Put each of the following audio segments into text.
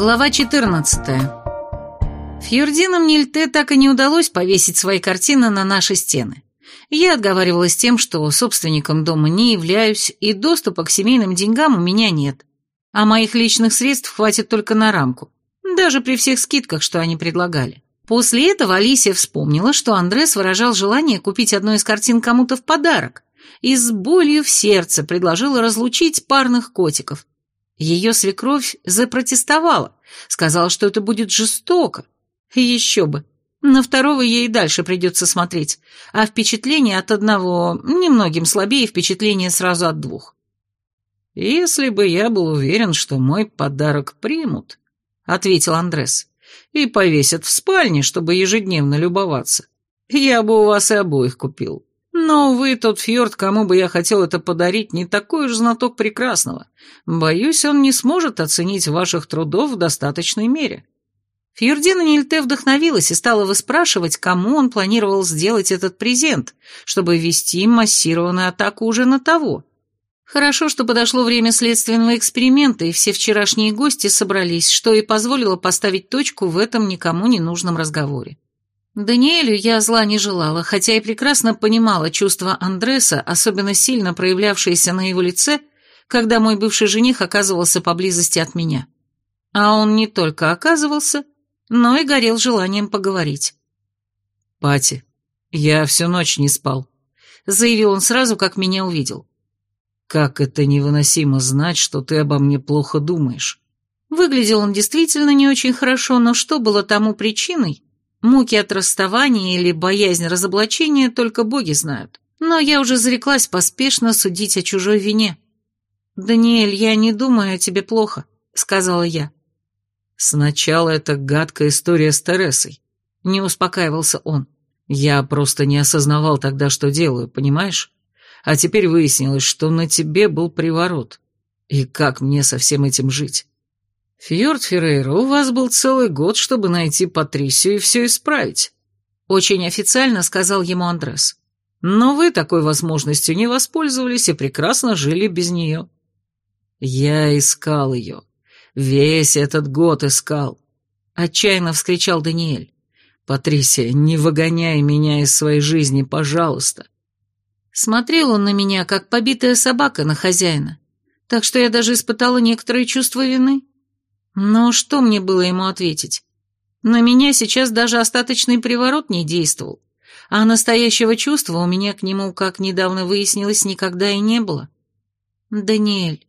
Глава 14. Фьюрдинам Нильте так и не удалось повесить свои картины на наши стены. Я отговаривалась тем, что собственником дома не являюсь, и доступа к семейным деньгам у меня нет. А моих личных средств хватит только на рамку, даже при всех скидках, что они предлагали. После этого Алисия вспомнила, что Андрес выражал желание купить одну из картин кому-то в подарок, и с болью в сердце предложила разлучить парных котиков. Ее свекровь запротестовала, сказала, что это будет жестоко. Еще бы. На второго ей дальше придется смотреть, а впечатление от одного немногим слабее впечатление сразу от двух. «Если бы я был уверен, что мой подарок примут», — ответил Андрес, — «и повесят в спальне, чтобы ежедневно любоваться, я бы у вас и обоих купил. Но, увы, тот фьорд, кому бы я хотел это подарить, не такой уж знаток прекрасного. Боюсь, он не сможет оценить ваших трудов в достаточной мере». Фьюрдина Нильте вдохновилась и стала выспрашивать, кому он планировал сделать этот презент, чтобы вести массированную атаку уже на того. Хорошо, что подошло время следственного эксперимента, и все вчерашние гости собрались, что и позволило поставить точку в этом никому не нужном разговоре. Даниэлю я зла не желала, хотя и прекрасно понимала чувства Андреса, особенно сильно проявлявшиеся на его лице, когда мой бывший жених оказывался поблизости от меня. А он не только оказывался, но и горел желанием поговорить. «Пати, я всю ночь не спал», — заявил он сразу, как меня увидел. «Как это невыносимо знать, что ты обо мне плохо думаешь». Выглядел он действительно не очень хорошо, но что было тому причиной, Муки от расставания или боязнь разоблачения только боги знают. Но я уже зареклась поспешно судить о чужой вине. «Даниэль, я не думаю о тебе плохо», — сказала я. «Сначала это гадкая история с Тересой», — не успокаивался он. «Я просто не осознавал тогда, что делаю, понимаешь? А теперь выяснилось, что на тебе был приворот. И как мне со всем этим жить? «Фьорд Феррейра, у вас был целый год, чтобы найти Патрисию и все исправить», — очень официально сказал ему Андрес. «Но вы такой возможностью не воспользовались и прекрасно жили без нее». «Я искал ее. Весь этот год искал», — отчаянно вскричал Даниэль. «Патрисия, не выгоняй меня из своей жизни, пожалуйста». Смотрел он на меня, как побитая собака на хозяина, так что я даже испытала некоторое чувство вины. Но что мне было ему ответить? На меня сейчас даже остаточный приворот не действовал, а настоящего чувства у меня к нему, как недавно выяснилось, никогда и не было. «Даниэль,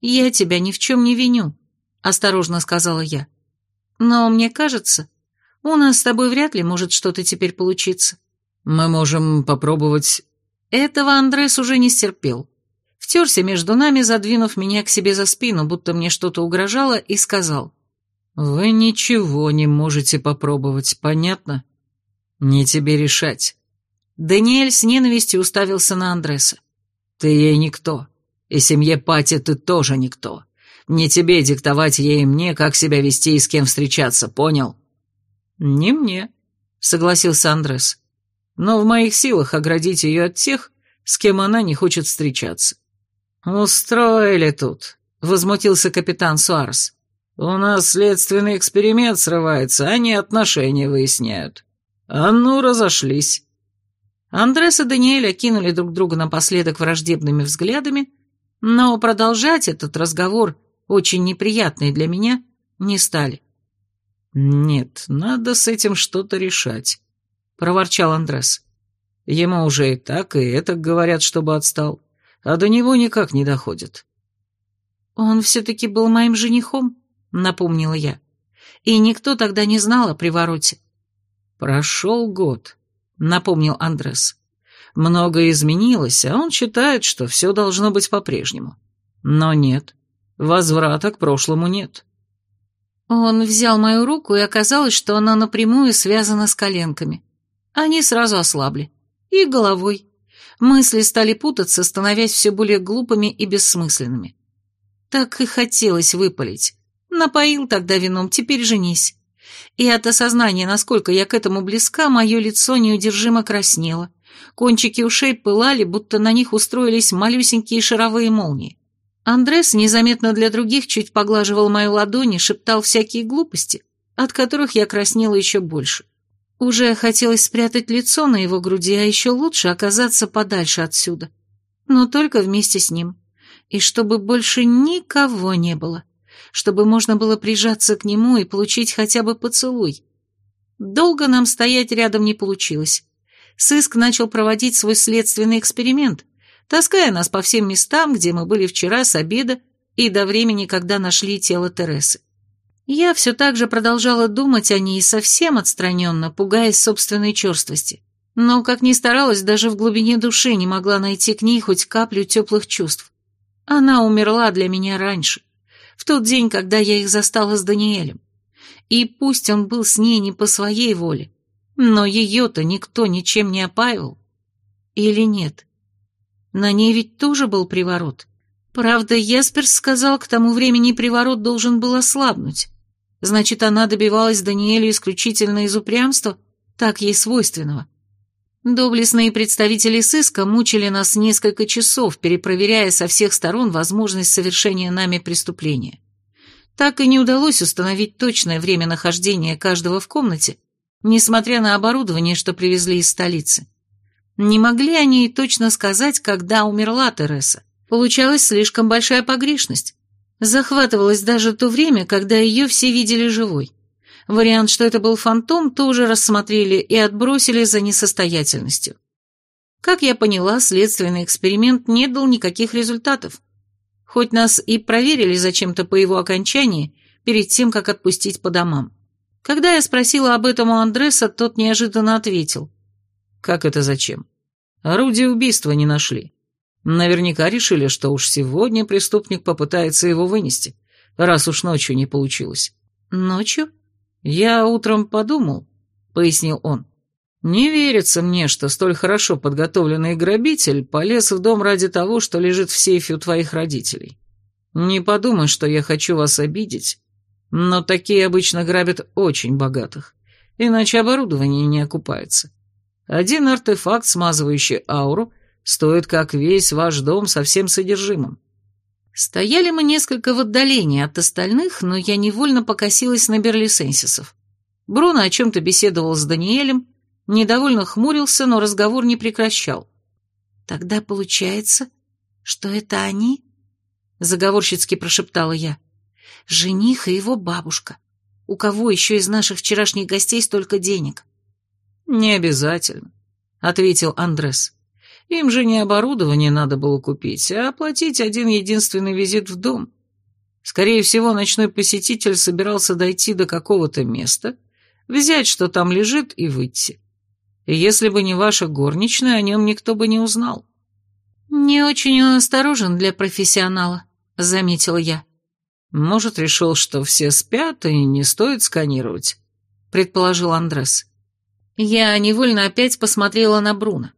я тебя ни в чем не виню», — осторожно сказала я. «Но мне кажется, у нас с тобой вряд ли может что-то теперь получиться». «Мы можем попробовать...» Этого Андрес уже не стерпел втерся между нами, задвинув меня к себе за спину, будто мне что-то угрожало, и сказал. «Вы ничего не можете попробовать, понятно? Не тебе решать». Даниэль с ненавистью уставился на Андреса. «Ты ей никто, и семье Пати ты тоже никто. Не тебе диктовать ей и мне, как себя вести и с кем встречаться, понял?» «Не мне», — согласился Андрес. «Но в моих силах оградить ее от тех, с кем она не хочет встречаться. «Устроили тут», — возмутился капитан Суарес. «У нас следственный эксперимент срывается, они отношения выясняют. А ну, разошлись». Андрес и Даниэль окинули друг друга напоследок враждебными взглядами, но продолжать этот разговор, очень неприятный для меня, не стали. «Нет, надо с этим что-то решать», — проворчал Андрес. «Ему уже и так, и это говорят, чтобы отстал а до него никак не доходит. «Он все-таки был моим женихом», — напомнила я. «И никто тогда не знал о привороте». «Прошел год», — напомнил Андрес. «Многое изменилось, а он считает, что все должно быть по-прежнему. Но нет, возврата к прошлому нет». Он взял мою руку, и оказалось, что она напрямую связана с коленками. Они сразу ослабли. И головой. Мысли стали путаться, становясь все более глупыми и бессмысленными. Так и хотелось выпалить. Напоил тогда вином, теперь женись. И от осознания, насколько я к этому близка, мое лицо неудержимо краснело. Кончики ушей пылали, будто на них устроились малюсенькие шаровые молнии. Андрес незаметно для других чуть поглаживал мою ладонь и шептал всякие глупости, от которых я краснела еще больше. Уже хотелось спрятать лицо на его груди, а еще лучше оказаться подальше отсюда. Но только вместе с ним. И чтобы больше никого не было. Чтобы можно было прижаться к нему и получить хотя бы поцелуй. Долго нам стоять рядом не получилось. Сыск начал проводить свой следственный эксперимент, таская нас по всем местам, где мы были вчера с обеда и до времени, когда нашли тело Тересы. Я все так же продолжала думать о ней совсем отстраненно, пугаясь собственной черствости. Но, как ни старалась, даже в глубине души не могла найти к ней хоть каплю теплых чувств. Она умерла для меня раньше, в тот день, когда я их застала с Даниэлем. И пусть он был с ней не по своей воле, но ее-то никто ничем не опаивал. Или нет? На ней ведь тоже был приворот. Правда, Ясперс сказал, к тому времени приворот должен был ослабнуть. Значит, она добивалась Даниэлю исключительно из упрямства, так ей свойственного. Доблестные представители сыска мучили нас несколько часов, перепроверяя со всех сторон возможность совершения нами преступления. Так и не удалось установить точное время нахождения каждого в комнате, несмотря на оборудование, что привезли из столицы. Не могли они и точно сказать, когда умерла Тереса. Получалась слишком большая погрешность. Захватывалось даже то время, когда ее все видели живой. Вариант, что это был фантом, тоже рассмотрели и отбросили за несостоятельностью. Как я поняла, следственный эксперимент не дал никаких результатов. Хоть нас и проверили зачем-то по его окончании, перед тем, как отпустить по домам. Когда я спросила об этом у Андреса, тот неожиданно ответил. «Как это зачем? Орудие убийства не нашли. Наверняка решили, что уж сегодня преступник попытается его вынести, раз уж ночью не получилось. Ночью? Я утром подумал, пояснил он. Не верится мне, что столь хорошо подготовленный грабитель полез в дом ради того, что лежит в сейфе у твоих родителей. Не подумай, что я хочу вас обидеть, но такие обычно грабят очень богатых, иначе оборудование не окупается. Один артефакт, смазывающий ауру, стоит как весь ваш дом со всем содержимым. Стояли мы несколько в отдалении от остальных, но я невольно покосилась на Берлисенсисов. Бруно о чем-то беседовал с Даниэлем, недовольно хмурился, но разговор не прекращал. «Тогда получается, что это они?» — заговорщицки прошептала я. «Жених и его бабушка. У кого еще из наших вчерашних гостей столько денег?» «Не обязательно», — ответил Андрес. Им же не оборудование надо было купить, а оплатить один единственный визит в дом. Скорее всего, ночной посетитель собирался дойти до какого-то места, взять, что там лежит, и выйти. И если бы не ваша горничная, о нем никто бы не узнал. «Не очень он осторожен для профессионала», — заметила я. «Может, решил, что все спят и не стоит сканировать», — предположил Андрес. Я невольно опять посмотрела на Бруно.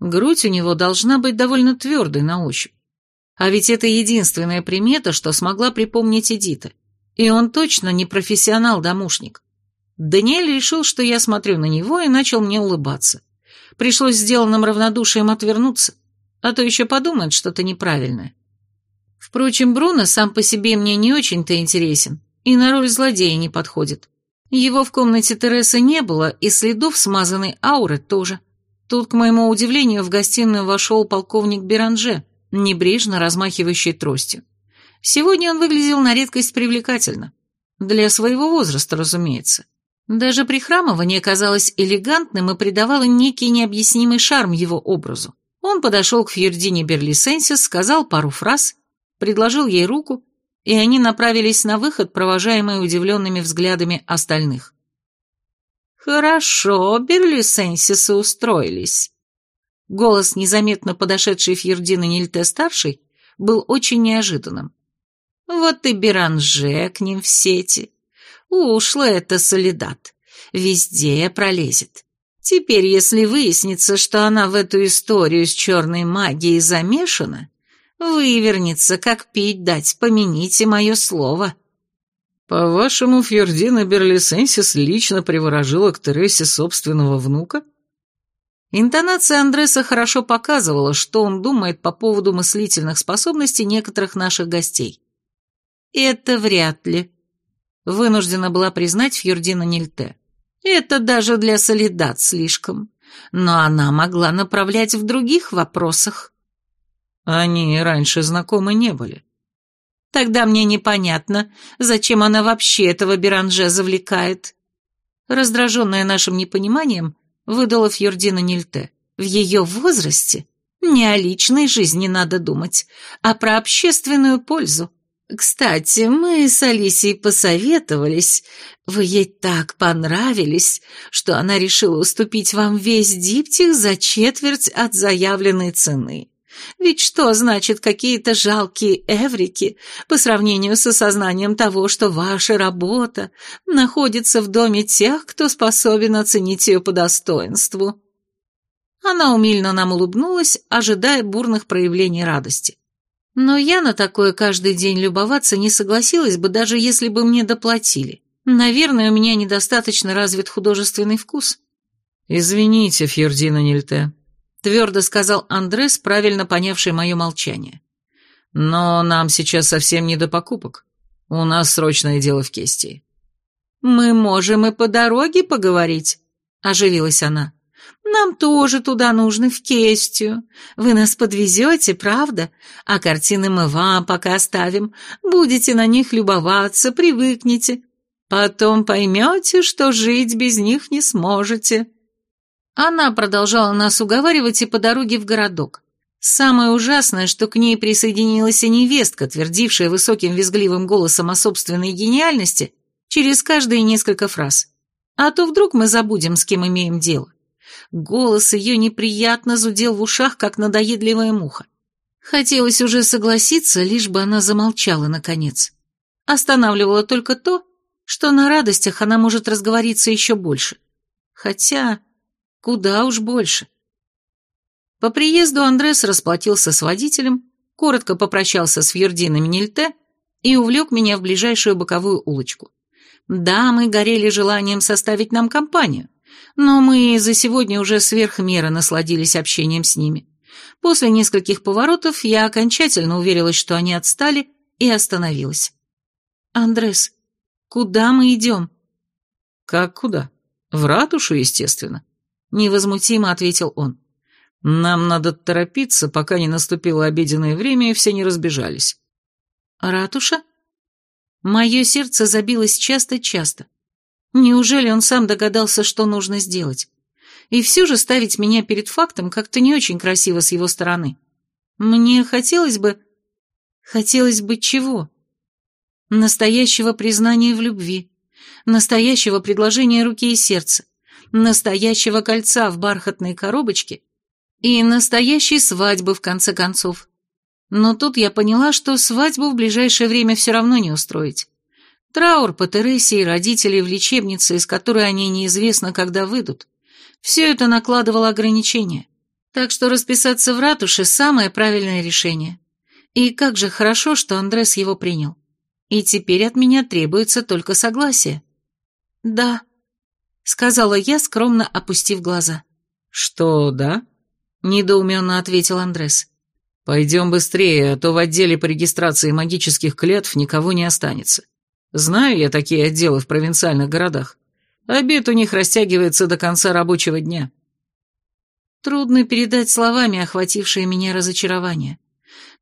Грудь у него должна быть довольно твердой на ощупь. А ведь это единственная примета, что смогла припомнить Эдита. И он точно не профессионал-домушник. Даниэль решил, что я смотрю на него, и начал мне улыбаться. Пришлось сделанным равнодушием отвернуться, а то еще подумает что-то неправильное. Впрочем, Бруно сам по себе мне не очень-то интересен, и на роль злодея не подходит. Его в комнате Тересы не было, и следов смазанной ауры тоже. Тут, к моему удивлению, в гостиную вошел полковник Беранже, небрежно размахивающий тростью. Сегодня он выглядел на редкость привлекательно. Для своего возраста, разумеется. Даже прихрамывание казалось элегантным и придавало некий необъяснимый шарм его образу. Он подошел к Фьердине Берлисенсис, сказал пару фраз, предложил ей руку, и они направились на выход, провожаемые удивленными взглядами остальных. «Хорошо, Берлисенсисы устроились». Голос, незаметно подошедший Фьердина Нильте-старший, был очень неожиданным. «Вот и Беранже к ним в сети. Ушла эта Солидат. Везде пролезет. Теперь, если выяснится, что она в эту историю с черной магией замешана, вывернется, как пить дать, помяните мое слово». «По-вашему, Фьордина Берлисенсис лично приворожила к Тересе собственного внука?» Интонация Андреса хорошо показывала, что он думает по поводу мыслительных способностей некоторых наших гостей. «Это вряд ли», — вынуждена была признать Фьюрдина Нильте. «Это даже для солидат слишком, но она могла направлять в других вопросах». Они раньше знакомы не были. Тогда мне непонятно, зачем она вообще этого Беранже завлекает. Раздраженная нашим непониманием, выдала Фьордина Нильте. В ее возрасте не о личной жизни надо думать, а про общественную пользу. Кстати, мы с Алисией посоветовались. Вы ей так понравились, что она решила уступить вам весь диптих за четверть от заявленной цены. Ведь что значит какие-то жалкие эврики по сравнению с осознанием того, что ваша работа находится в доме тех, кто способен оценить ее по достоинству?» Она умильно нам улыбнулась, ожидая бурных проявлений радости. Но я на такое каждый день любоваться не согласилась бы, даже если бы мне доплатили. Наверное, у меня недостаточно развит художественный вкус. «Извините, Фьердина Нильте», — твердо сказал Андрес, правильно понявший мое молчание. «Но нам сейчас совсем не до покупок. У нас срочное дело в Кестии». «Мы можем и по дороге поговорить», — оживилась она. «Нам тоже туда нужно, в Кестию. Вы нас подвезете, правда? А картины мы вам пока оставим. Будете на них любоваться, привыкнете. Потом поймете, что жить без них не сможете». Она продолжала нас уговаривать и по дороге в городок. Самое ужасное, что к ней присоединилась и невестка, твердившая высоким визгливым голосом о собственной гениальности через каждые несколько фраз. А то вдруг мы забудем, с кем имеем дело. Голос ее неприятно зудел в ушах, как надоедливая муха. Хотелось уже согласиться, лишь бы она замолчала наконец. Останавливало только то, что на радостях она может разговориться еще больше. Хотя... Куда уж больше. По приезду Андрес расплатился с водителем, коротко попрощался с Фьердиной Нильте и увлек меня в ближайшую боковую улочку. Да, мы горели желанием составить нам компанию, но мы за сегодня уже сверх меры насладились общением с ними. После нескольких поворотов я окончательно уверилась, что они отстали, и остановилась. «Андрес, куда мы идем?» «Как куда? В ратушу, естественно. Невозмутимо ответил он. «Нам надо торопиться, пока не наступило обеденное время и все не разбежались». «Ратуша?» Мое сердце забилось часто-часто. Неужели он сам догадался, что нужно сделать? И все же ставить меня перед фактом как-то не очень красиво с его стороны. Мне хотелось бы... Хотелось бы чего? Настоящего признания в любви, настоящего предложения руки и сердца, настоящего кольца в бархатной коробочке и настоящей свадьбы, в конце концов. Но тут я поняла, что свадьбу в ближайшее время все равно не устроить. Траур по Тересе и родителей в лечебнице, из которой они неизвестно, когда выйдут. Все это накладывало ограничения. Так что расписаться в ратуше – самое правильное решение. И как же хорошо, что Андрес его принял. И теперь от меня требуется только согласие. Да, сказала я, скромно опустив глаза. «Что, да?» – недоуменно ответил Андрес. «Пойдем быстрее, а то в отделе по регистрации магических клятв никого не останется. Знаю я такие отделы в провинциальных городах. Обед у них растягивается до конца рабочего дня». Трудно передать словами охватившее меня разочарование.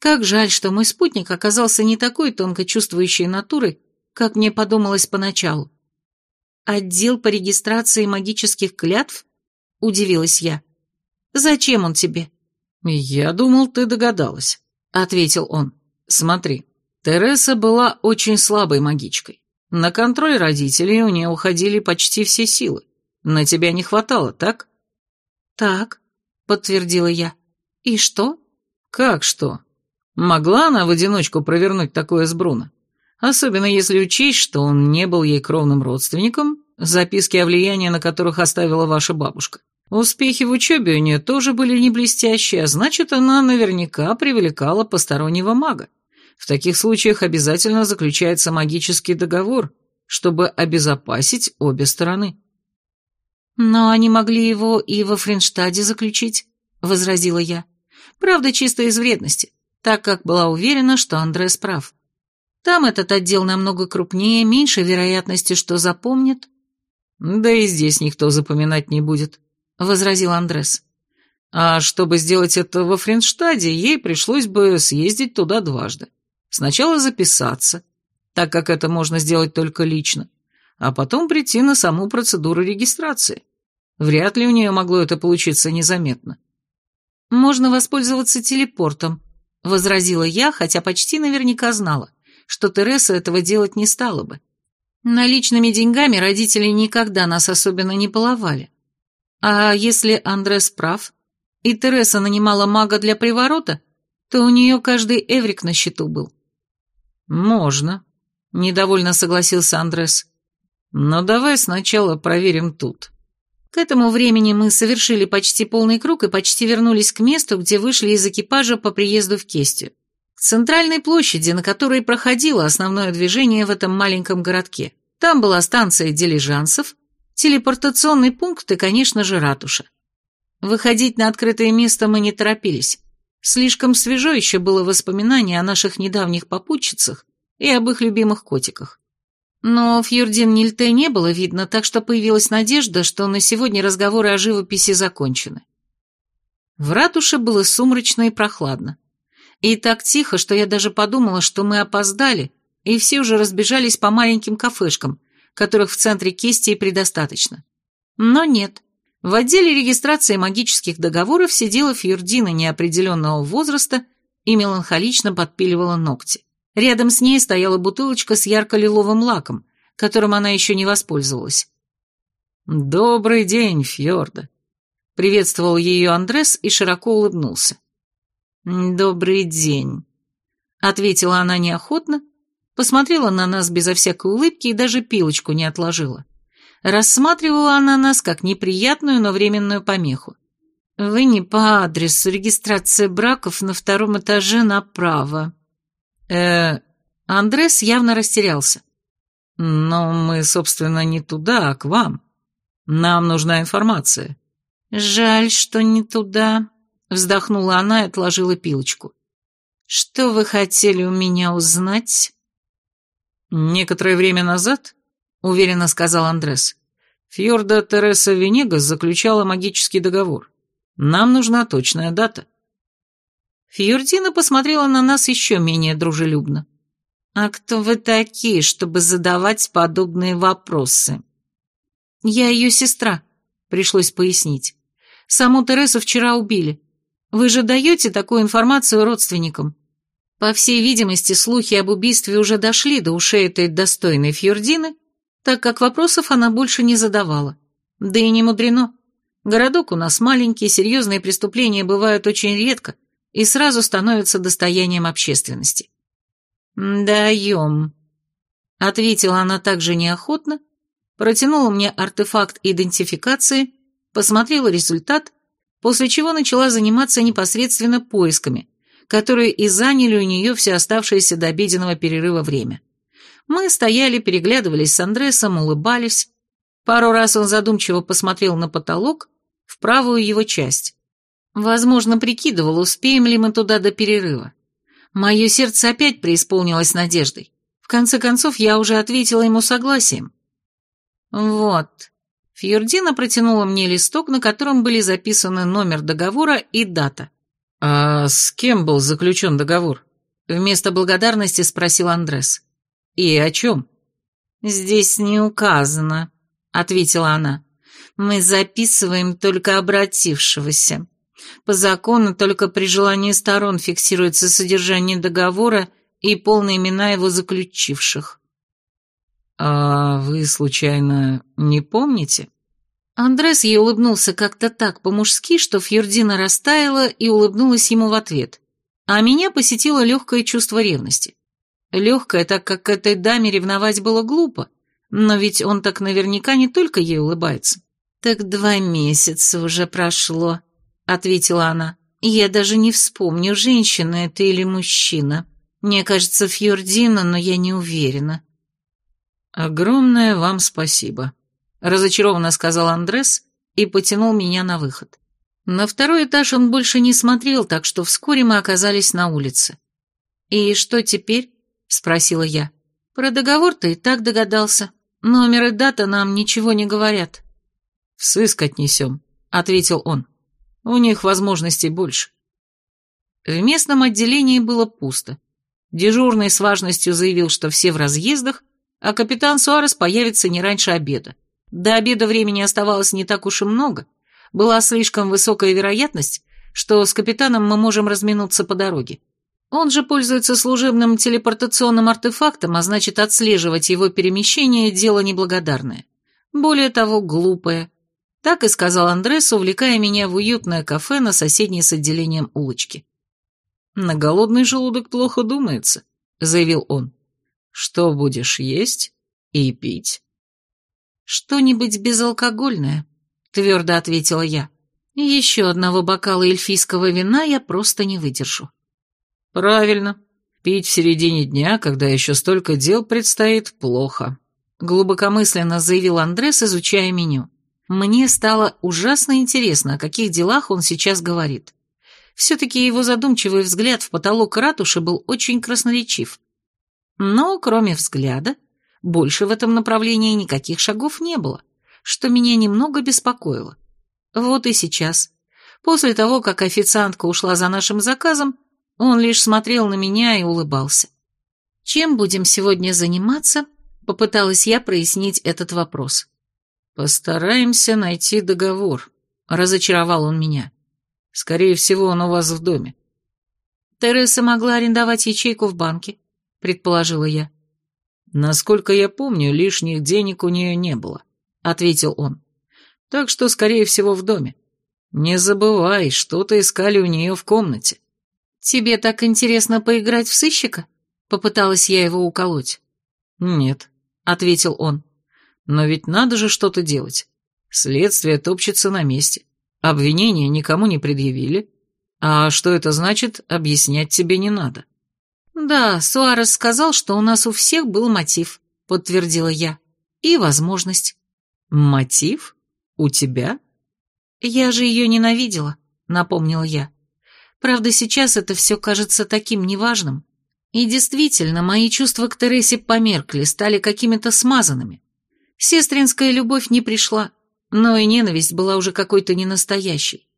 Как жаль, что мой спутник оказался не такой тонко чувствующей натурой, как мне подумалось поначалу. «Отдел по регистрации магических клятв?» – удивилась я. «Зачем он тебе?» «Я думал, ты догадалась», – ответил он. «Смотри, Тереса была очень слабой магичкой. На контроль родителей у нее уходили почти все силы. На тебя не хватало, так?» «Так», — подтвердила я. «И что?» «Как что? Могла она в одиночку провернуть такое с Бруно? Особенно если учесть, что он не был ей кровным родственником, записки о влиянии на которых оставила ваша бабушка. Успехи в учебе у нее тоже были не блестящие, а значит, она наверняка привлекала постороннего мага. В таких случаях обязательно заключается магический договор, чтобы обезопасить обе стороны. Но они могли его и во Френштаде заключить, возразила я. Правда, чисто из вредности, так как была уверена, что Андрес прав. Там этот отдел намного крупнее, меньше вероятности, что запомнят. Да и здесь никто запоминать не будет, возразил Андрес. А чтобы сделать это во Френштаде, ей пришлось бы съездить туда дважды. Сначала записаться, так как это можно сделать только лично, а потом прийти на саму процедуру регистрации. Вряд ли у нее могло это получиться незаметно. «Можно воспользоваться телепортом», — возразила я, хотя почти наверняка знала, что Тереса этого делать не стала бы. Наличными деньгами родители никогда нас особенно не баловали. А если Андрес прав, и Тереса нанимала мага для приворота, то у нее каждый эврик на счету был. «Можно», — недовольно согласился Андрес. «Но давай сначала проверим тут». К этому времени мы совершили почти полный круг и почти вернулись к месту, где вышли из экипажа по приезду в Кестию. К центральной площади, на которой проходило основное движение в этом маленьком городке. Там была станция дилижансов, телепортационный пункт и, конечно же, ратуша. Выходить на открытое место мы не торопились. Слишком свежо еще было воспоминание о наших недавних попутчицах и об их любимых котиках. Но Фьюрдин Нильте не было видно, так что появилась надежда, что на сегодня разговоры о живописи закончены. В ратуше было сумрачно и прохладно. И так тихо, что я даже подумала, что мы опоздали, и все уже разбежались по маленьким кафешкам, которых в центре Кестии предостаточно. Но нет. В отделе регистрации магических договоров сидела Фьюрдина неопределенного возраста и меланхолично подпиливала ногти. Рядом с ней стояла бутылочка с ярко-лиловым лаком, которым она еще не воспользовалась. «Добрый день, Фьорда», — приветствовал ее Андрес и широко улыбнулся. «Добрый день», — ответила она неохотно, посмотрела на нас безо всякой улыбки и даже пилочку не отложила. Рассматривала она нас как неприятную, но временную помеху. «Вы не по адресу. Регистрация браков на втором этаже направо». «Э...» Андрес явно растерялся. «Но мы, собственно, не туда, а к вам. Нам нужна информация». «Жаль, что не туда», — вздохнула она и отложила пилочку. «Что вы хотели у меня узнать?» «Некоторое время назад уверенно сказал Андрес. Фьорда Тереса Венегас заключала магический договор. Нам нужна точная дата. Фьордина посмотрела на нас еще менее дружелюбно. «А кто вы такие, чтобы задавать подобные вопросы?» «Я ее сестра», — пришлось пояснить. «Саму Тересу вчера убили. Вы же даете такую информацию родственникам?» По всей видимости, слухи об убийстве уже дошли до ушей этой достойной Фьордины, так как вопросов она больше не задавала. Да и не мудрено. Городок у нас маленький, серьезные преступления бывают очень редко и сразу становятся достоянием общественности. «Даем», — ответила она также неохотно, протянула мне артефакт идентификации, посмотрела результат, после чего начала заниматься непосредственно поисками, которые и заняли у нее все оставшееся до обеденного перерыва время. Мы стояли, переглядывались с Андресом, улыбались. Пару раз он задумчиво посмотрел на потолок, в правую его часть. Возможно, прикидывал, успеем ли мы туда до перерыва. Мое сердце опять преисполнилось надеждой. В конце концов, я уже ответила ему согласием. Вот. Фьюрдина протянула мне листок, на котором были записаны номер договора и дата. «А с кем был заключен договор?» Вместо благодарности спросил Андрес. «И о чем?» «Здесь не указано», — ответила она. «Мы записываем только обратившегося. По закону только при желании сторон фиксируется содержание договора и полные имена его заключивших». «А вы, случайно, не помните?» Андрес ей улыбнулся как-то так по-мужски, что Фьюрдина растаяла и улыбнулась ему в ответ, а меня посетило легкое чувство ревности. Легкая, так как к этой даме ревновать было глупо, но ведь он так наверняка не только ей улыбается. «Так два месяца уже прошло», — ответила она. «Я даже не вспомню, женщина это или мужчина. Мне кажется, Фьордина, но я не уверена». «Огромное вам спасибо», — разочарованно сказал Андрес и потянул меня на выход. На второй этаж он больше не смотрел, так что вскоре мы оказались на улице. «И что теперь?» — спросила я. «Про договор ты и так догадался. Номер и дата нам ничего не говорят». «В сыск отнесем», — ответил он. «У них возможностей больше». В местном отделении было пусто. Дежурный с важностью заявил, что все в разъездах, а капитан Суарес появится не раньше обеда. До обеда времени оставалось не так уж и много. Была слишком высокая вероятность, что с капитаном мы можем разминуться по дороге. Он же пользуется служебным телепортационным артефактом, а значит, отслеживать его перемещение – дело неблагодарное. Более того, глупое. Так и сказал Андрес, увлекая меня в уютное кафе на соседней с отделением улочки. «На голодный желудок плохо думается», — заявил он. «Что будешь есть и пить?» «Что-нибудь безалкогольное», — твердо ответила я. «Еще одного бокала эльфийского вина я просто не выдержу». «Правильно. Пить в середине дня, когда еще столько дел предстоит, плохо», — глубокомысленно заявил Андрес, изучая меню. Мне стало ужасно интересно, о каких делах он сейчас говорит. Все-таки его задумчивый взгляд в потолок ратуши был очень красноречив. Но, кроме взгляда, больше в этом направлении никаких шагов не было, что меня немного беспокоило. Вот и сейчас, после того, как официантка ушла за нашим заказом, он лишь смотрел на меня и улыбался. «Чем будем сегодня заниматься?» — попыталась я прояснить этот вопрос. «Постараемся найти договор», — разочаровал он меня. «Скорее всего, он у вас в доме». «Тереса могла арендовать ячейку в банке», — предположила я. «Насколько я помню, лишних денег у нее не было», — ответил он. «Так что, скорее всего, в доме. Не забывай, что-то искали у нее в комнате». «Тебе так интересно поиграть в сыщика?» — попыталась я его уколоть. «Нет», — ответил он. «Но ведь надо же что-то делать. Следствие топчется на месте. Обвинения никому не предъявили. А что это значит, объяснять тебе не надо». «Да, Суарес сказал, что у нас у всех был мотив», — подтвердила я. «И возможность». «Мотив? У тебя?» «Я же ее ненавидела», — напомнила я. «Правда, сейчас это все кажется таким неважным. И действительно, мои чувства к Тересе померкли, стали какими-то смазанными. Сестринская любовь не пришла, но и ненависть была уже какой-то ненастоящей.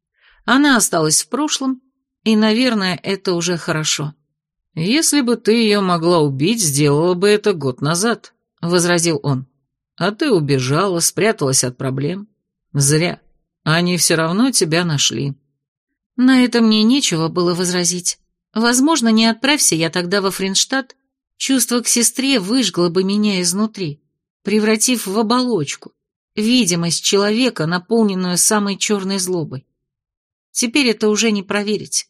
Она осталась в прошлом, и, наверное, это уже хорошо». «Если бы ты ее могла убить, сделала бы это год назад», — возразил он. «А ты убежала, спряталась от проблем. Зря. Они все равно тебя нашли». На это мне нечего было возразить. Возможно, не отправься я тогда во Фринштадт, чувство к сестре выжгло бы меня изнутри, превратив в оболочку, видимость человека, наполненную самой черной злобой. Теперь это уже не проверить.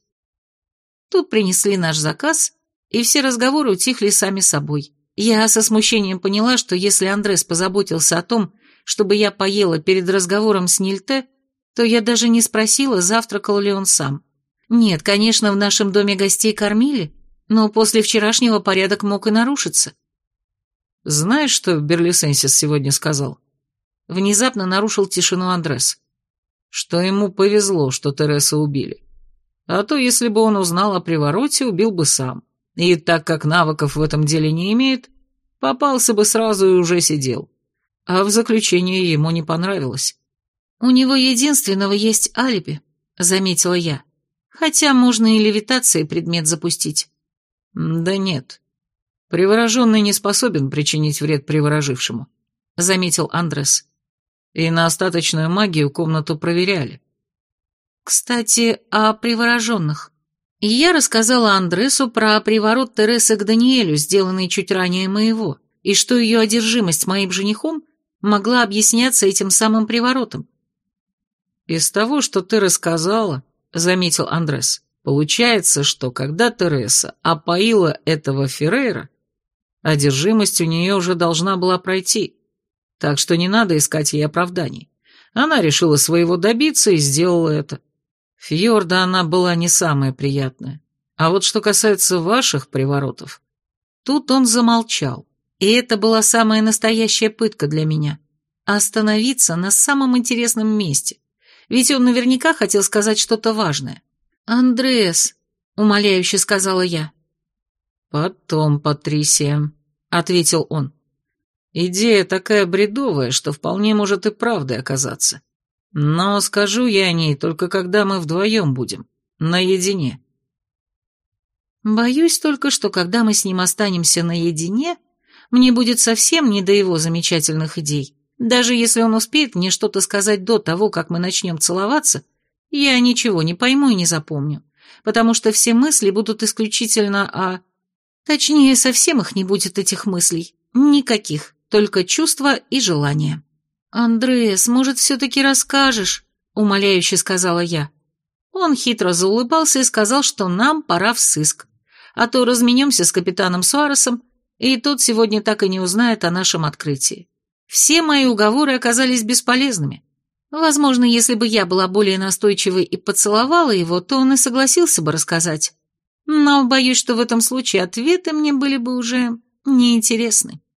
Тут принесли наш заказ, и все разговоры утихли сами собой. Я со смущением поняла, что если Андрес позаботился о том, чтобы я поела перед разговором с Нильте, то я даже не спросила, завтракал ли он сам. Нет, конечно, в нашем доме гостей кормили, но после вчерашнего порядок мог и нарушиться. Знаешь, что Берлисенсис сегодня сказал? Внезапно нарушил тишину Андрес. Что ему повезло, что Тереса убили. А то, если бы он узнал о привороте, убил бы сам и так как навыков в этом деле не имеет, попался бы сразу и уже сидел. А в заключение ему не понравилось. «У него единственного есть алиби», — заметила я. «Хотя можно и левитацией предмет запустить». «Да нет. Привороженный не способен причинить вред приворожившему», — заметил Андрес. «И на остаточную магию комнату проверяли». «Кстати, о привороженных», и я рассказала Андресу про приворот Тересы к Даниэлю, сделанный чуть ранее моего, и что ее одержимость моим женихом могла объясняться этим самым приворотом. «Из того, что ты рассказала, — заметил Андрес, — получается, что когда Тереса опоила этого Феррейра, одержимость у нее уже должна была пройти, так что не надо искать ей оправданий. Она решила своего добиться и сделала это. Фьорда она была не самая приятная. А вот что касается ваших приворотов... Тут он замолчал, и это была самая настоящая пытка для меня. остановиться на самом интересном месте. Ведь он наверняка хотел сказать что-то важное. «Андреас», — умоляюще сказала я. «Потом, Патрисия», — ответил он. «Идея такая бредовая, что вполне может и правдой оказаться. Но скажу я о ней только когда мы вдвоем будем, наедине». Боюсь только, что когда мы с ним останемся наедине, мне будет совсем не до его замечательных идей. Даже если он успеет мне что-то сказать до того, как мы начнем целоваться, я ничего не пойму и не запомню, потому что все мысли будут исключительно о... Точнее, совсем их не будет, этих мыслей. Никаких, только чувства и желания. «Андреас, может, все-таки расскажешь?» — умоляюще сказала я. Он хитро заулыбался и сказал, что нам пора в сыск, а то разменемся с капитаном Суаресом, и тот сегодня так и не узнает о нашем открытии. Все мои уговоры оказались бесполезными. Возможно, если бы я была более настойчивой и поцеловала его, то он и согласился бы рассказать. Но боюсь, что в этом случае ответы мне были бы уже неинтересны.